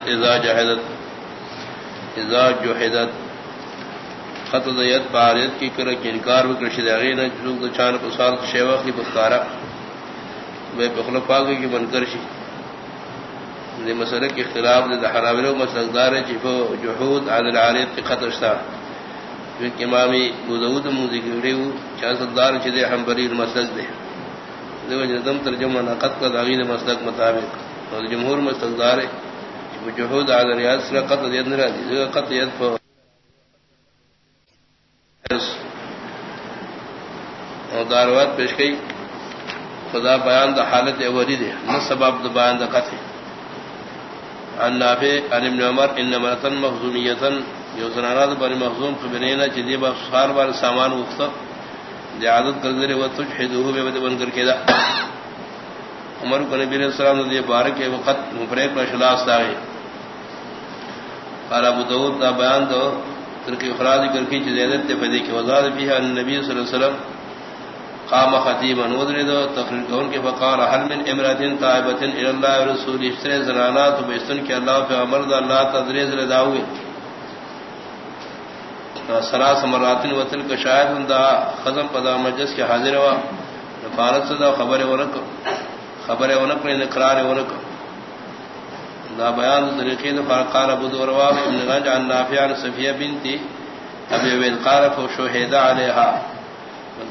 اذا جہدت اذا جہدت۔ خط دیت باریت کی کرک انکار و کرشد اغینا اغین جلوک چان پسال شیوہ کی بخارا۔ بے بخلق پاکی کی منکرشی دی مسئلہ کی اختلاف دی حنابلو مسئلہ دار ہے چیفو جحود عن العالیت کی خط اشتا کیونکہ امامی بودود موزی گریو چاست دار چی دی حنبری المسلک دے۔ دی وجہ دم ترجمہ نقط کا داغین مسلک مطابق، اور جمہور مسلک دار ہے جہود على الرياض سر قط يد نرادي قط يد ف اور داروات پیش گئی خدا بیان دا حالت اولی دے. نہ سبب دا بیان دا قط عن نافع، عن ابن عمر ان مرتن مخزومیتا یو زنانا دا بنی مخزوم خبرینا چی دی بخصار بار سامان وقتا دی عادت کردر و تجحدوه بے بدبن کر کے دا. عمر کو نبی علیہ السلام نے بارک وقت مفرق پر شلاس داغی قال ابو داود دا بیان دو ترکی افراد کر کی چیز تے فدی کی وزاد بھی ہے نبی صلی اللہ علیہ وسلم قام خطیبا نودر دو، تقریر کون کے فقال حل من امراتین طائبتین الاللہ و رسول اشتر زنانات و بیستن کے اللہ فی عمر دا اللہ تدریز لداوی سلاس مراتین و تلک شاید دا خزم پدا مجلس کے حاضر ہوا۔ فارت صدا خبر ورک خبر ونک نے اقرار ونک دا بیان طریقے دا قال ابو دوروا ابن غنج عن نافع عن صفیہ بنت ابي ويل قال فشهد عليها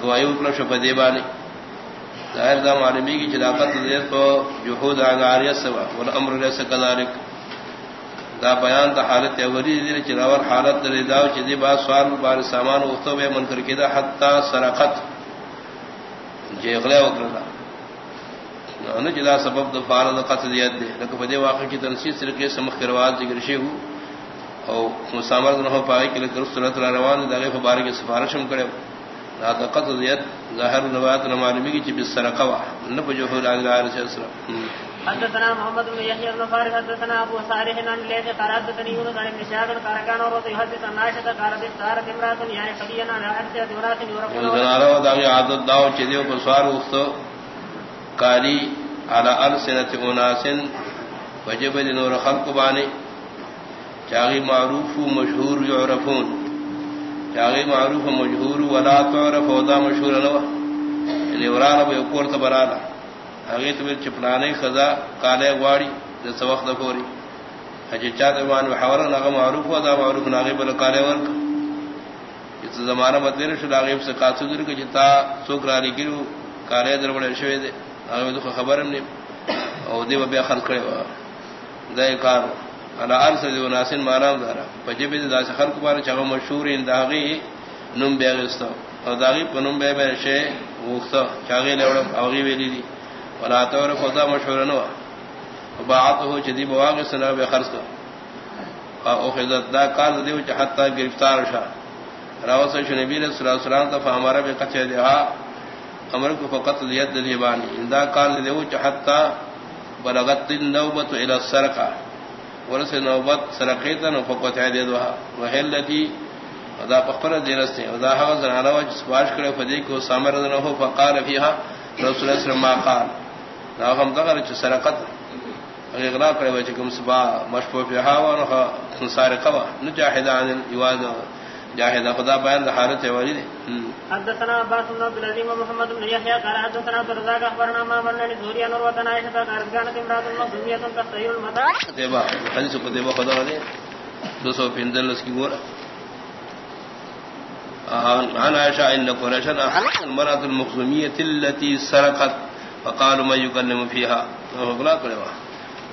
گواہی وکړه شو پدی باندې. ظاهر دا معلومی کی چلاقت دې تو جهود عاریہ سوا والامر ليس كذلك دا بیان دا حالت اولی دې چې حالت دې دا چې دې با سوال بار سامان وختو به منکر کړه حتا سرقت. جی جېغله وکړه. نہ جدا سبب دو فارد قتل یاد دے لکہ بدے واقع کی تنسیح طریقے سے مخروات ذکر شی ہو او مسامر نہ ہو پائے کہ لکہ رسول اللہ روان دے فبارک کی سفارش ہم کرے لا قتل یاد ظاہر نوات نہ معلومی کی جب سرقہ نہ جو ہو علیہ وسلم حدثنا محمد بن يحيى بن فارغ حدثنا ابو صالح عن ليث قال حدثني يونس عن ابن شهاب قال كان رضي حدث عن عائشة قالت اختارت امرأة يعني خبينا على عدسة امرأة يورقون عادت داو چدیو کو سوار وختو کاری على السنت اناس وجب نور خلق بانی چاغی معروف و مشہور یعرفون چاغی معروف و مشہور ولا تعرف ودا مشہور نو یعنی ورانا بے کور تبرانا اگے تو چپلانے خزا کالے واڑی جس وقت پوری اجے چا دیوان محاورہ نہ معروف ودا معروف ناغی بل کالے ورک اس زمانہ بدلے شو سے قاصدر کے جتا سوکرانی گرو کالے در بڑے شوی دے اگر خبر نہیں او دی بیا خلق کرے وا کار. انا ارس دی ناسن مارام دارا پجب دی داس خلق بار چا مشہور ان داغي نم بیا گستو او داغي پنم بیا بیا شی وختو چاغي لوڑ اوغي ویلی دی ولا تور خدا مشہور نو باعته چدی بواغ سنا بیا خرج او خذت دا کار دی چې حتا گرفتار شا راوس شو نبی صلی اللہ علیہ وسلم ته ہمارا به قچ دی امر کو فقط ید دیبانی اندا کال دیو چحتا بلغت النوبت الى السرقه ورس نوبت سرقیتا فقط عید دوها وهلتی ودا پخپر دیرستے ودا ها زنانا وجه سپاش کرے فدی کو سامر نہ ہو فقال فيها رسول اللہ علیہ وسلم قال. نا ہم دغر چ سرقت. اغلا کرے وجه کم سبا مشفوع فيها ونها سارقه نجاحد عن الجواز جاهد خدا بیان حالت والی دے۔ حدثنا عباس بن عبد العزيز ومحمد بن يحيى قال حدثنا عبد الرزاق اخبرنا ما من سوريا نور وطن عائشة قالت كانت امرأة مخزومية تختير المتاع تيبا حديث کو تيبا خدا دے۔ دو سو پندل اس کی گورا۔ عن عائشة ان قريشا المرأة المخزومية التي سرقت فقالوا ما يكلم فيها؟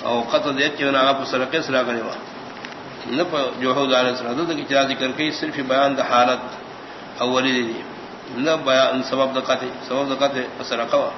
او قتل دیت کہ نہ اپ سرقے سرا کرے نہ جو ہو دار سر کی چا ذکر کی صرف بیان دا حالت اولی دی، نہ بیان سبب دقت سبب دقت اثر قوا